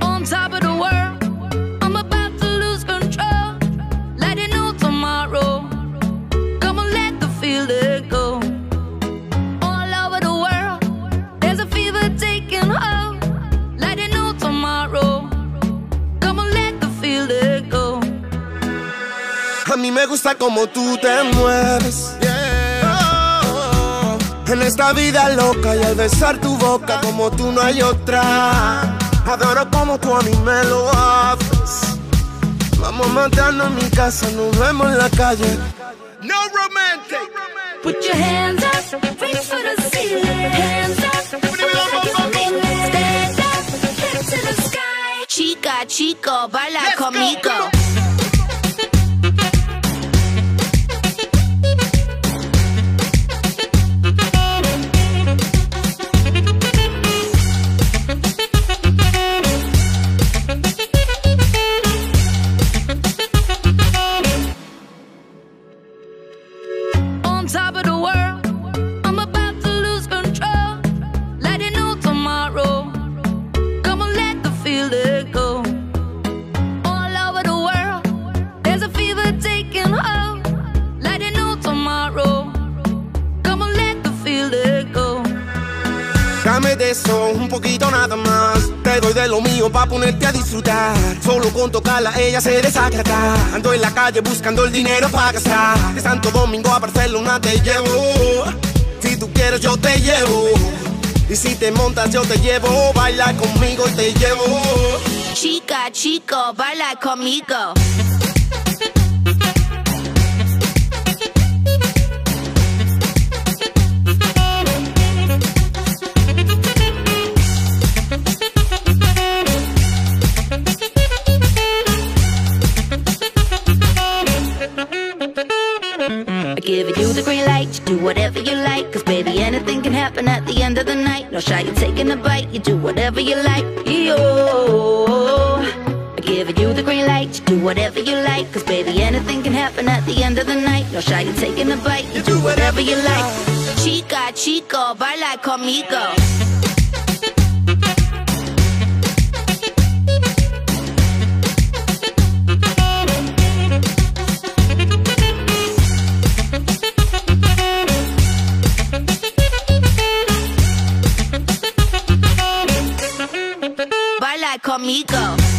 On top of the world, I'm about to lose control. Let it know tomorrow. Come let the feeling go. All over the world, there's a fever taking hold. Let it know tomorrow. Come let the feeling go. A mí me gusta como tú te mueves. Oh, en esta vida loca y al besar tu boca como tú no hay otra. Adoro como tú a mí me lo haces. Vamos a matarnos en mi casa, nos vemos en la calle. No romantic. Put your hands up, reach for the ceiling. Hands up, stand up, head to the sky. Chica, chico, baila conmigo. On top of the Dame de eso, un poquito nada más. Te doy de lo mío pa' ponerte a disfrutar. Solo con tocarla ella se desacata. Ando en la calle buscando el dinero para gastar. De Santo Domingo a Barcelona te llevo. Si tú quieres yo te llevo. Y si te montas yo te llevo. Baila conmigo y te llevo. Chica, chico, baila conmigo. I give you the green light, you do whatever you like. Cause baby, anything can happen at the end of the night. No shy, you taking a bite, you do whatever you like. Yo, I give you the green light, you do whatever you like. Cause baby, anything can happen at the end of the night. No shy, you taking a bite, you do whatever you like. Chica, chico, baila conmigo. Conmigo.